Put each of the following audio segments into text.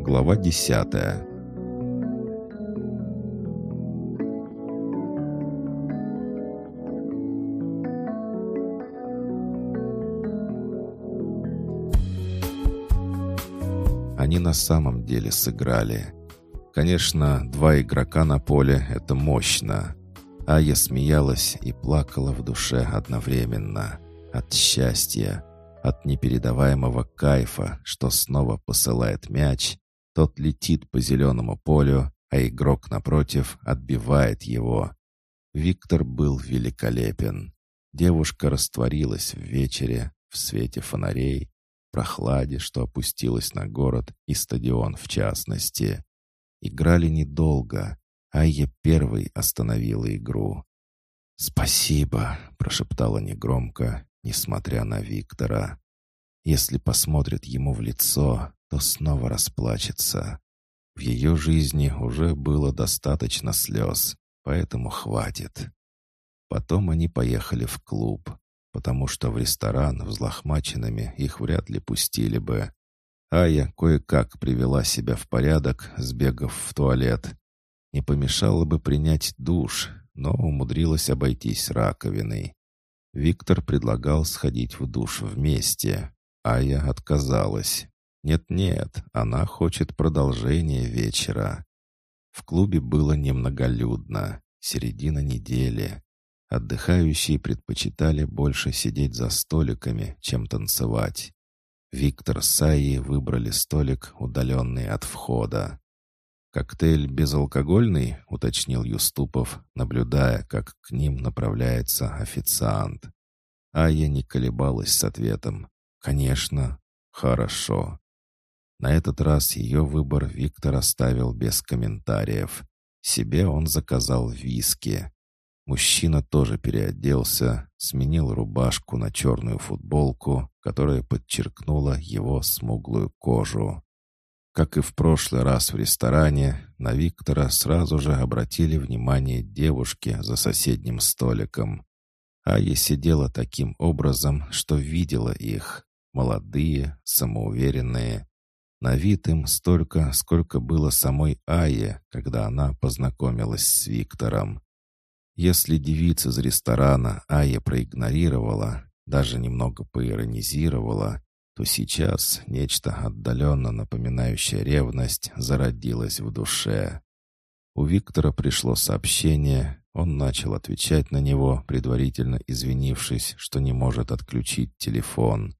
Глава десятая. Они на самом деле сыграли. Конечно, два игрока на поле — это мощно. А я смеялась и плакала в душе одновременно. От счастья, от непередаваемого кайфа, что снова посылает мяч, тот летит по зеленому полю, а игрок напротив отбивает его. Виктор был великолепен. Девушка растворилась в вечере, в свете фонарей, прохладе, что опустилась на город и стадион в частности. Играли недолго, Айя первой остановила игру. «Спасибо», — прошептала негромко, несмотря на Виктора. «Если посмотрит ему в лицо, то снова расплачется. В ее жизни уже было достаточно слез, поэтому хватит». Потом они поехали в клуб, потому что в ресторан взлохмаченными их вряд ли пустили бы. Ая кое-как привела себя в порядок, сбегав в туалет, не помешало бы принять душ, но умудрилась обойтись раковиной. Виктор предлагал сходить в душ вместе, а я отказалась. Нет-нет, она хочет продолжения вечера. В клубе было немноголюдно, середина недели. Отдыхающие предпочитали больше сидеть за столиками, чем танцевать. Виктор с Аей выбрали столик, удаленный от входа. «Коктейль безалкогольный?» — уточнил Юступов, наблюдая, как к ним направляется официант. А я не колебалась с ответом. «Конечно. Хорошо». На этот раз ее выбор Виктор оставил без комментариев. Себе он заказал виски. Мужчина тоже переоделся, сменил рубашку на черную футболку, которая подчеркнула его смуглую кожу. Как и в прошлый раз в ресторане, на Виктора сразу же обратили внимание девушки за соседним столиком. Ая сидела таким образом, что видела их. Молодые, самоуверенные. На вид им столько, сколько было самой Ае, когда она познакомилась с Виктором. Если девица из ресторана Ая проигнорировала, даже немного поиронизировала, то сейчас нечто отдаленно напоминающее ревность зародилось в душе. У Виктора пришло сообщение, он начал отвечать на него, предварительно извинившись, что не может отключить телефон.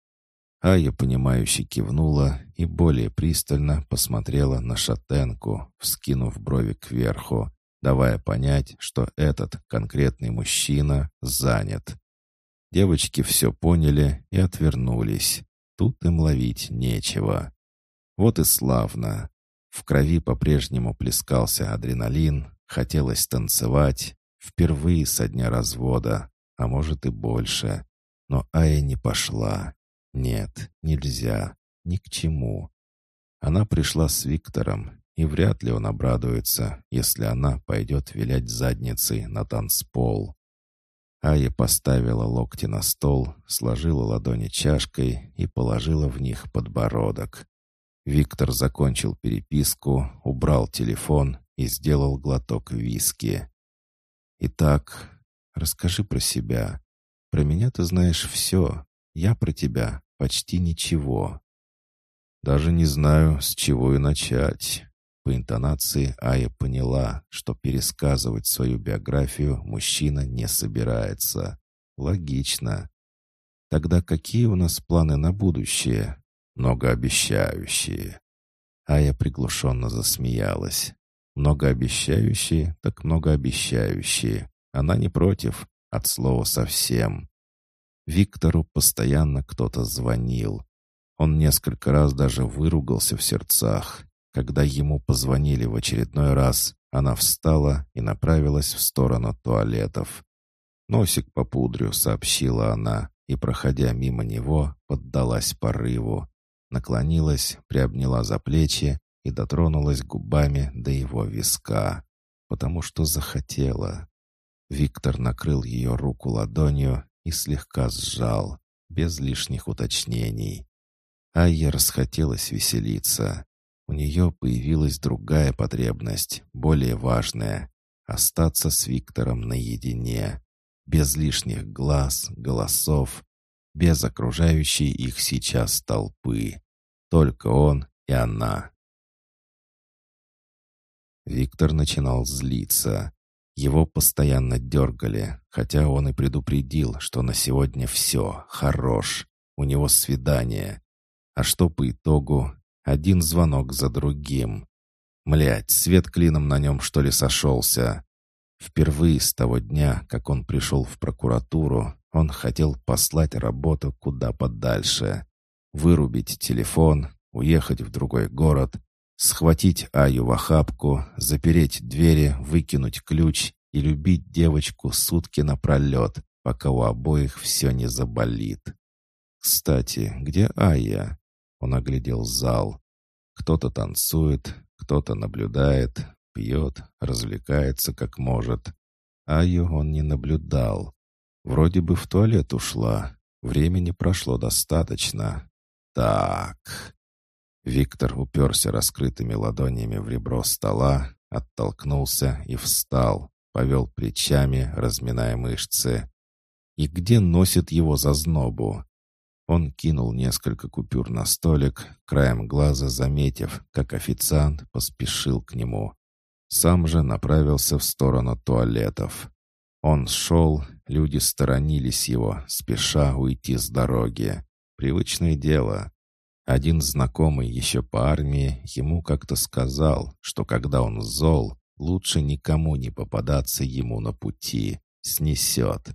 Ая, понимающе кивнула и более пристально посмотрела на шатенку, вскинув брови кверху, давая понять, что этот конкретный мужчина занят. Девочки все поняли и отвернулись. Тут им ловить нечего. Вот и славно. В крови по-прежнему плескался адреналин, хотелось танцевать, впервые со дня развода, а может и больше. Но Ая не пошла. Нет, нельзя, ни к чему. Она пришла с Виктором, и вряд ли он обрадуется, если она пойдет вилять задницей на танцпол. Ая поставила локти на стол, сложила ладони чашкой и положила в них подбородок. Виктор закончил переписку, убрал телефон и сделал глоток виски. «Итак, расскажи про себя. Про меня ты знаешь все. Я про тебя почти ничего». «Даже не знаю, с чего и начать». По интонации Ая поняла, что пересказывать свою биографию мужчина не собирается. Логично. Тогда какие у нас планы на будущее? Многообещающие. Ая приглушенно засмеялась. Многообещающие, так многообещающие. Она не против, от слова совсем. Виктору постоянно кто-то звонил. Он несколько раз даже выругался в сердцах. Когда ему позвонили в очередной раз, она встала и направилась в сторону туалетов. «Носик по пудрю», — сообщила она, и, проходя мимо него, поддалась порыву. Наклонилась, приобняла за плечи и дотронулась губами до его виска, потому что захотела. Виктор накрыл ее руку ладонью и слегка сжал, без лишних уточнений. Айе расхотелось веселиться. у нее появилась другая потребность, более важная — остаться с Виктором наедине, без лишних глаз, голосов, без окружающей их сейчас толпы. Только он и она. Виктор начинал злиться. Его постоянно дергали, хотя он и предупредил, что на сегодня все, хорош, у него свидание. А что по итогу? Один звонок за другим. Млять, свет клином на нем, что ли, сошелся? Впервые с того дня, как он пришел в прокуратуру, он хотел послать работу куда подальше. Вырубить телефон, уехать в другой город, схватить Аю в охапку, запереть двери, выкинуть ключ и любить девочку сутки напролет, пока у обоих все не заболит. «Кстати, где Ая?» Он оглядел зал. Кто-то танцует, кто-то наблюдает, пьет, развлекается как может. Аю он не наблюдал. Вроде бы в туалет ушла. Времени прошло достаточно. Так. Виктор уперся раскрытыми ладонями в ребро стола, оттолкнулся и встал, повел плечами, разминая мышцы. И где носит его за знобу? Он кинул несколько купюр на столик, краем глаза заметив, как официант поспешил к нему. Сам же направился в сторону туалетов. Он шел, люди сторонились его, спеша уйти с дороги. Привычное дело. Один знакомый еще по армии ему как-то сказал, что когда он зол, лучше никому не попадаться ему на пути, снесет.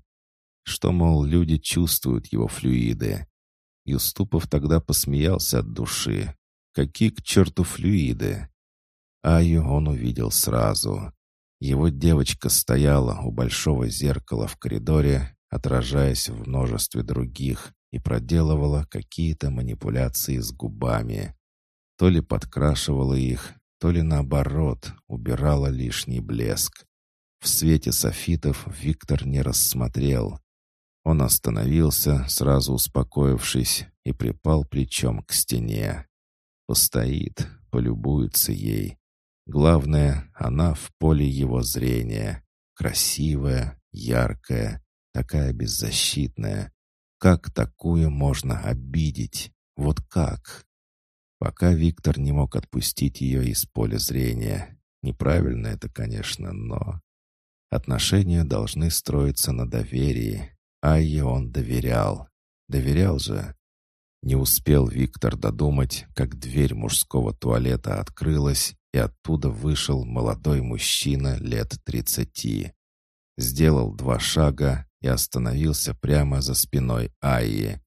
Что, мол, люди чувствуют его флюиды, Юступов тогда посмеялся от души. Какие к черту флюиды? Аю он увидел сразу. Его девочка стояла у большого зеркала в коридоре, отражаясь в множестве других, и проделывала какие-то манипуляции с губами. То ли подкрашивала их, то ли наоборот, убирала лишний блеск. В свете софитов Виктор не рассмотрел, он остановился, сразу успокоившись, и припал плечом к стене. Постоит, полюбуется ей. Главное, она в поле его зрения. Красивая, яркая, такая беззащитная. Как такую можно обидеть? Вот как? Пока Виктор не мог отпустить ее из поля зрения. Неправильно это, конечно, но... Отношения должны строиться на доверии, Айе он доверял. Доверял же. Не успел Виктор додумать, как дверь мужского туалета открылась, и оттуда вышел молодой мужчина лет тридцати. Сделал два шага и остановился прямо за спиной Айи.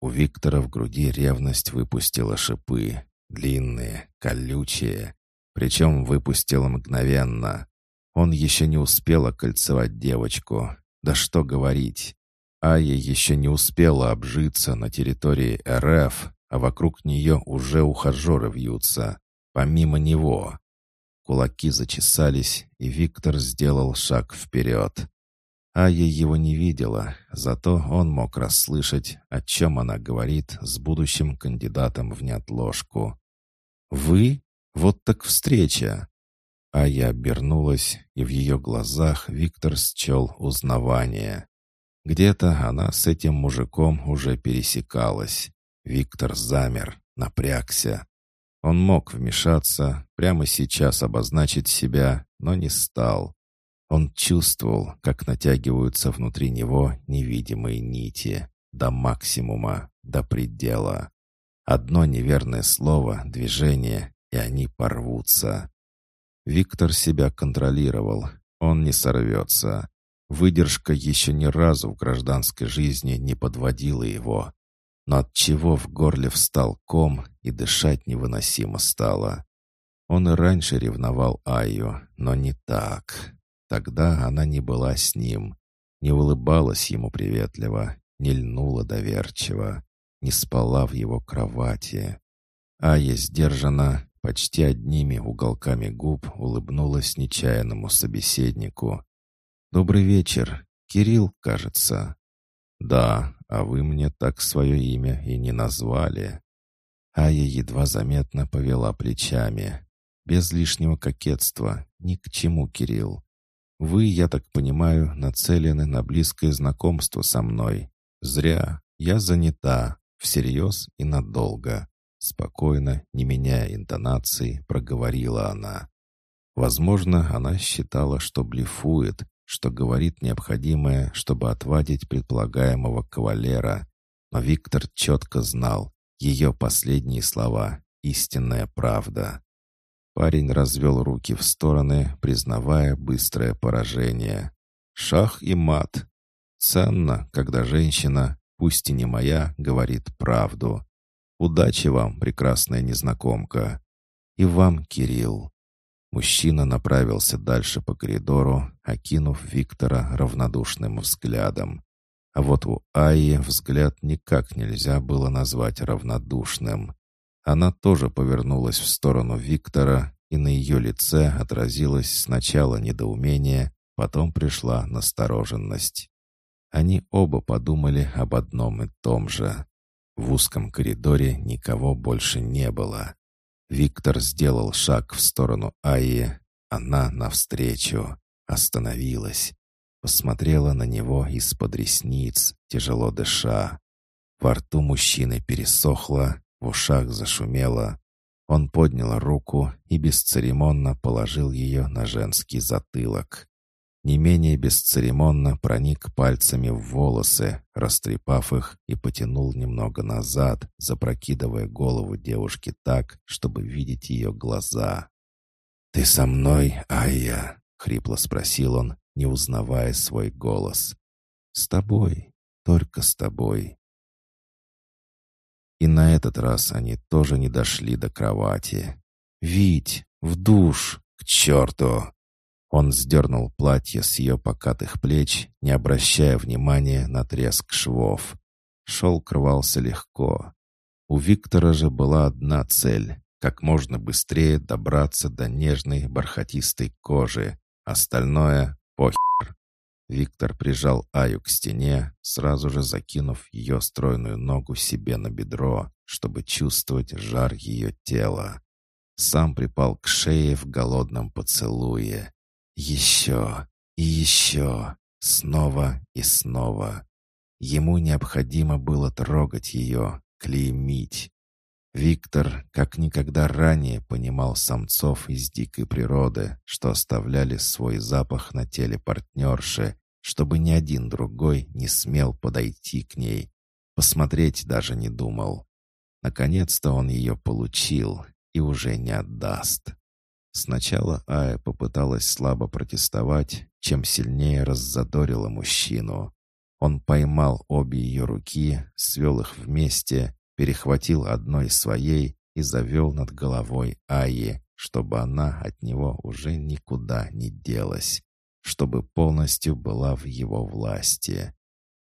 У Виктора в груди ревность выпустила шипы. Длинные, колючие. Причем выпустила мгновенно. Он еще не успел окольцевать девочку. Да что говорить. Ая еще не успела обжиться на территории РФ, а вокруг нее уже ухажеры вьются. Помимо него. Кулаки зачесались, и Виктор сделал шаг вперед. Ая его не видела, зато он мог расслышать, о чем она говорит с будущим кандидатом в неотложку. «Вы? Вот так встреча!» Ая обернулась, и в ее глазах Виктор счел узнавание. Где-то она с этим мужиком уже пересекалась. Виктор замер, напрягся. Он мог вмешаться, прямо сейчас обозначить себя, но не стал. Он чувствовал, как натягиваются внутри него невидимые нити. До максимума, до предела. Одно неверное слово, движение, и они порвутся. Виктор себя контролировал. Он не сорвется. Выдержка еще ни разу в гражданской жизни не подводила его. Но от чего в горле встал ком и дышать невыносимо стало. Он и раньше ревновал Аю, но не так. Тогда она не была с ним, не улыбалась ему приветливо, не льнула доверчиво, не спала в его кровати. Ая сдержанно, почти одними уголками губ улыбнулась нечаянному собеседнику, «Добрый вечер. Кирилл, кажется». «Да, а вы мне так свое имя и не назвали». Ая едва заметно повела плечами. Без лишнего кокетства. Ни к чему, Кирилл. Вы, я так понимаю, нацелены на близкое знакомство со мной. Зря. Я занята. Всерьез и надолго. Спокойно, не меняя интонации, проговорила она. Возможно, она считала, что блефует, что говорит необходимое, чтобы отвадить предполагаемого кавалера. Но Виктор четко знал, ее последние слова — истинная правда. Парень развел руки в стороны, признавая быстрое поражение. Шах и мат. Ценно, когда женщина, пусть и не моя, говорит правду. Удачи вам, прекрасная незнакомка. И вам, Кирилл. Мужчина направился дальше по коридору, окинув Виктора равнодушным взглядом. А вот у Аи взгляд никак нельзя было назвать равнодушным. Она тоже повернулась в сторону Виктора, и на ее лице отразилось сначала недоумение, потом пришла настороженность. Они оба подумали об одном и том же. В узком коридоре никого больше не было. Виктор сделал шаг в сторону Аи, она навстречу, остановилась, посмотрела на него из-под ресниц, тяжело дыша. Во рту мужчины пересохло, в ушах зашумело. Он поднял руку и бесцеремонно положил ее на женский затылок. Не менее бесцеремонно проник пальцами в волосы, растрепав их и потянул немного назад, запрокидывая голову девушки так, чтобы видеть ее глаза. «Ты со мной, Айя?» — хрипло спросил он, не узнавая свой голос. «С тобой, только с тобой». И на этот раз они тоже не дошли до кровати. «Вить, в душ! К черту!» Он сдернул платье с ее покатых плеч, не обращая внимания на треск швов. Шелк рвался легко. У Виктора же была одна цель — как можно быстрее добраться до нежной бархатистой кожи. Остальное — похер. Виктор прижал Аю к стене, сразу же закинув ее стройную ногу себе на бедро, чтобы чувствовать жар ее тела. Сам припал к шее в голодном поцелуе. Еще и еще, снова и снова. Ему необходимо было трогать ее, клеймить. Виктор, как никогда ранее, понимал самцов из дикой природы, что оставляли свой запах на теле партнерши чтобы ни один другой не смел подойти к ней. Посмотреть даже не думал. Наконец-то он ее получил и уже не отдаст. Сначала Ая попыталась слабо протестовать, чем сильнее раззадорила мужчину. Он поймал обе ее руки, свел их вместе, перехватил одной своей и завел над головой Аи, чтобы она от него уже никуда не делась чтобы полностью была в его власти.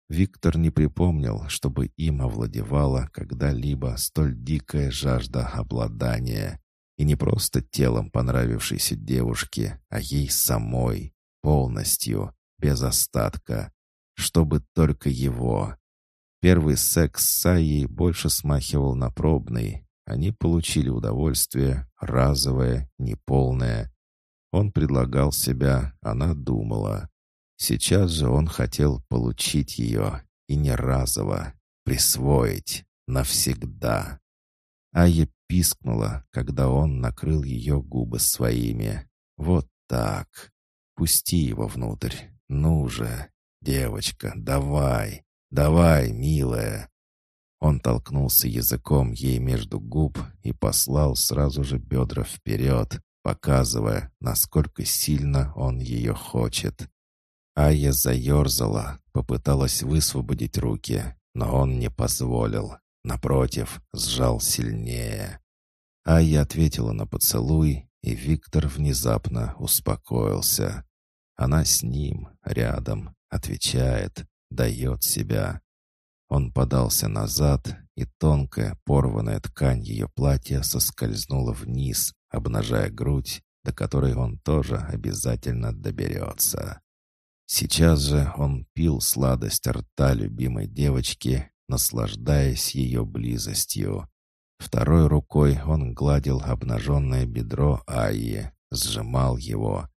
Виктор не припомнил, чтобы им овладевала когда-либо столь дикая жажда обладания. И не просто телом понравившейся девушки, а ей самой, полностью, без остатка. Чтобы только его. Первый секс с Саей больше смахивал на пробный. Они получили удовольствие, разовое, неполное, он предлагал себя, она думала. Сейчас же он хотел получить ее, и не разово, присвоить, навсегда. Ая пискнула, когда он накрыл ее губы своими. «Вот так. Пусти его внутрь. Ну же, девочка, давай, давай, милая». Он толкнулся языком ей между губ и послал сразу же бедра вперед, показывая, насколько сильно он ее хочет. Ая заерзала, попыталась высвободить руки, но он не позволил. Напротив, сжал сильнее. Ая ответила на поцелуй, и Виктор внезапно успокоился. Она с ним, рядом, отвечает, дает себя. Он подался назад, и тонкая порванная ткань ее платья соскользнула вниз, обнажая грудь, до которой он тоже обязательно доберется. Сейчас же он пил сладость рта любимой девочки, наслаждаясь ее близостью. Второй рукой он гладил обнаженное бедро Айи, сжимал его,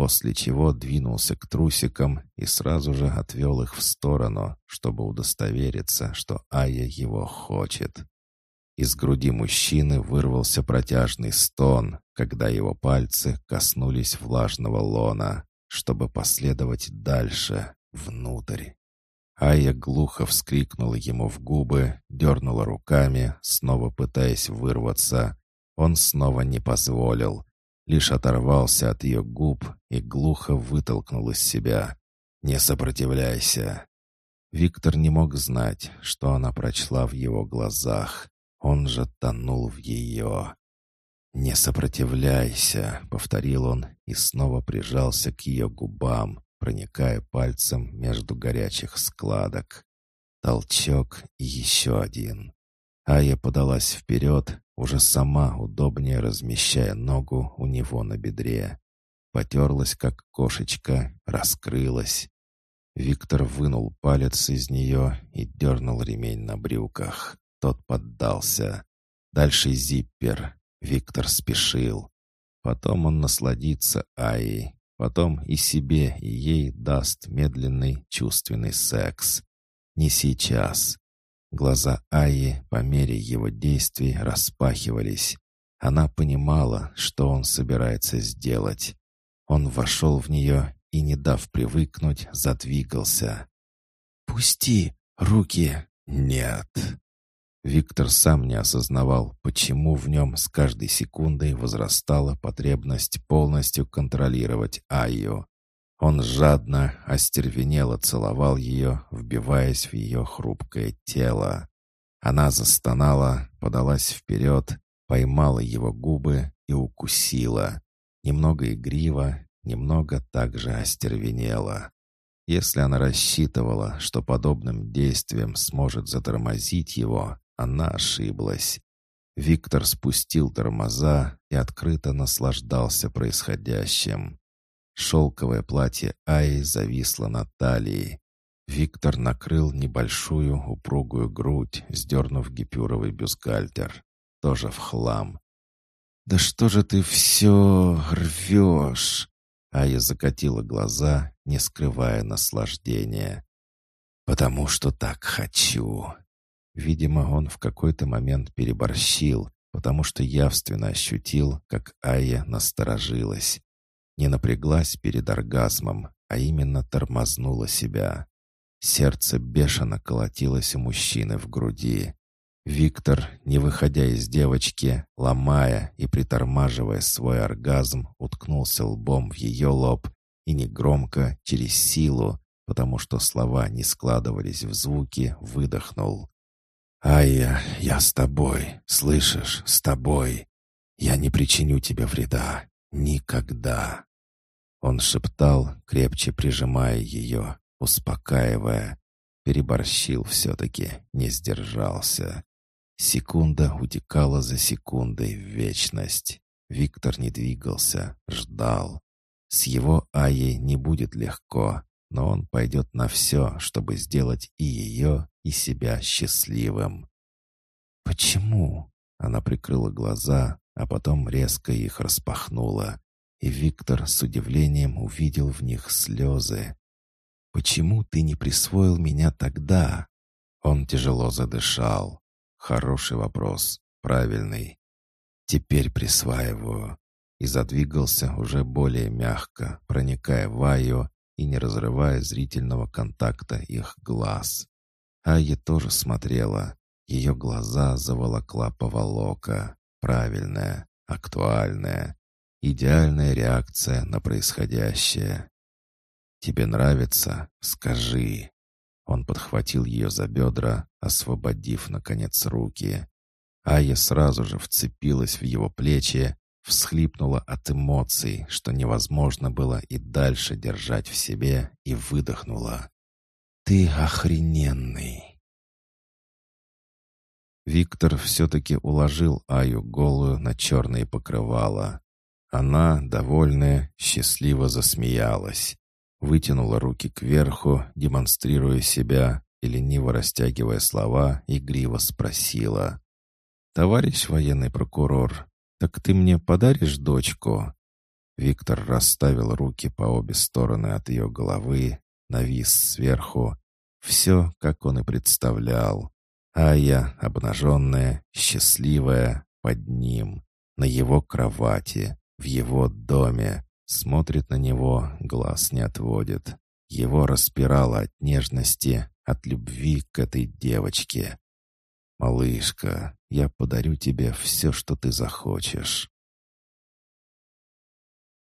после чего двинулся к трусикам и сразу же отвел их в сторону, чтобы удостовериться, что Айя его хочет. Из груди мужчины вырвался протяжный стон, когда его пальцы коснулись влажного лона, чтобы последовать дальше, внутрь. Ая глухо вскрикнула ему в губы, дернула руками, снова пытаясь вырваться. Он снова не позволил, лишь оторвался от ее губ и глухо вытолкнул из себя. «Не сопротивляйся!» Виктор не мог знать, что она прочла в его глазах. Он же тонул в ее. «Не сопротивляйся», — повторил он и снова прижался к ее губам, проникая пальцем между горячих складок. Толчок и еще один. Ая подалась вперед, уже сама удобнее размещая ногу у него на бедре. Потерлась, как кошечка, раскрылась. Виктор вынул палец из нее и дернул ремень на брюках. Тот поддался. Дальше зиппер. Виктор спешил. Потом он насладится Аей. Потом и себе, и ей даст медленный чувственный секс. Не сейчас. Глаза Аи по мере его действий распахивались. Она понимала, что он собирается сделать. Он вошел в нее и, не дав привыкнуть, задвигался. «Пусти! Руки!» «Нет!» Виктор сам не осознавал, почему в нем с каждой секундой возрастала потребность полностью контролировать Айю. Он жадно, остервенело целовал ее, вбиваясь в ее хрупкое тело. Она застонала, подалась вперед, поймала его губы и укусила. Немного игриво, немного также остервенела. Если она рассчитывала, что подобным действием сможет затормозить его, она ошиблась. Виктор спустил тормоза и открыто наслаждался происходящим. Шелковое платье Аи зависло на талии. Виктор накрыл небольшую упругую грудь, сдернув гипюровый бюстгальтер. Тоже в хлам. «Да что же ты все рвешь?» Ая закатила глаза, не скрывая наслаждения. «Потому что так хочу». Видимо, он в какой-то момент переборщил, потому что явственно ощутил, как Ая насторожилась не напряглась перед оргазмом, а именно тормознула себя. Сердце бешено колотилось у мужчины в груди. Виктор, не выходя из девочки, ломая и притормаживая свой оргазм, уткнулся лбом в ее лоб и негромко, через силу, потому что слова не складывались в звуки, выдохнул. «Айя, я с тобой, слышишь, с тобой. Я не причиню тебе вреда. Никогда!» Он шептал, крепче прижимая ее, успокаивая. Переборщил все-таки, не сдержался. Секунда утекала за секундой в вечность. Виктор не двигался, ждал. С его Аей не будет легко, но он пойдет на все, чтобы сделать и ее, и себя счастливым. «Почему?» Она прикрыла глаза, а потом резко их распахнула и Виктор с удивлением увидел в них слезы. «Почему ты не присвоил меня тогда?» Он тяжело задышал. Хороший вопрос, правильный. Теперь присваиваю. И задвигался уже более мягко, проникая в Айо и не разрывая зрительного контакта их глаз. Айя тоже смотрела. Ее глаза заволокла поволока. Правильная, актуальная. Идеальная реакция на происходящее. «Тебе нравится? Скажи». Он подхватил ее за бедра, освободив, наконец, руки. Ая сразу же вцепилась в его плечи, всхлипнула от эмоций, что невозможно было и дальше держать в себе, и выдохнула. «Ты охрененный!» Виктор все-таки уложил Аю голую на черные покрывала. Она, довольная, счастливо засмеялась. Вытянула руки кверху, демонстрируя себя, и лениво растягивая слова, игриво спросила. «Товарищ военный прокурор, так ты мне подаришь дочку?» Виктор расставил руки по обе стороны от ее головы, навис сверху. Все, как он и представлял. А я, обнаженная, счастливая, под ним, на его кровати, в его доме, смотрит на него, глаз не отводит. Его распирало от нежности, от любви к этой девочке. «Малышка, я подарю тебе все, что ты захочешь».